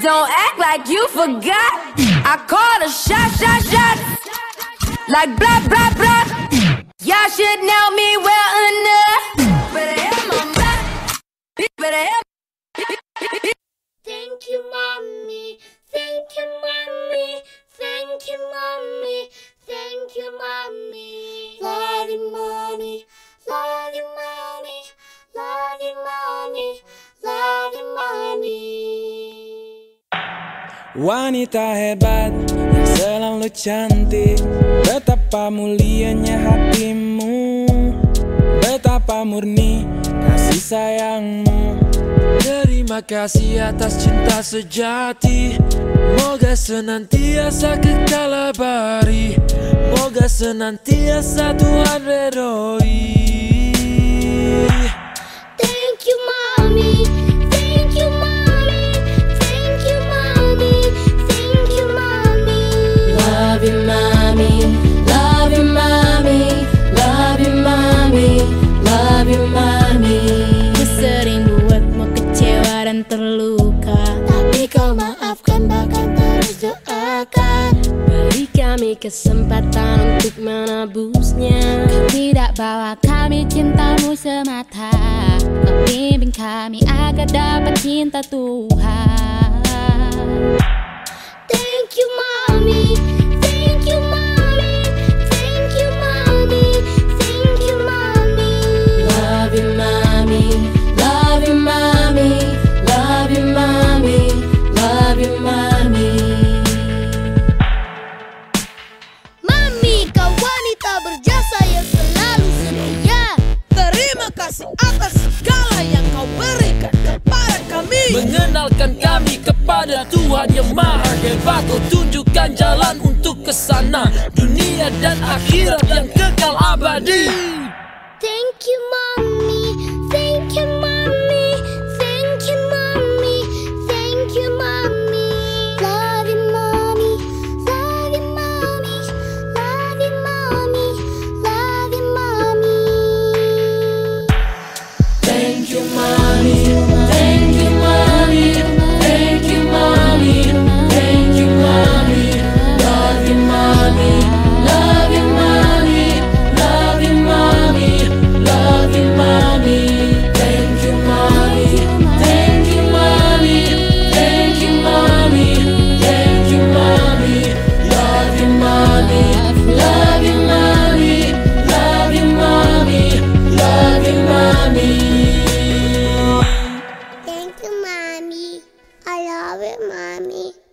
Don't act like you forgot. I call a shot, shot, shot. Like blah, blah, blah. Y'all should know me well enough. Wanita hebat yang selalu cantik. Betapa mulianya hatimu. Betapa murni kasih sayangmu. Terima kasih atas cinta sejati. Moga senantiasa kekal abadi. Moga senantiasa Tuhan redoi kesempatan untuk menebusnya. Kau tidak bawa kami cintamu semata. Kau bimbing kami agar dapat cinta Tuhan. Wanita berjasa yang selalu setia. Terima kasih atas segala yang kau berikan kepada kami Mengenalkan kami kepada Tuhan yang maha hebat Kau tunjukkan jalan untuk ke sana Dunia dan akhirat yang kekal abadi Thank you, mommy. Thank you, mommy. I love you, mommy.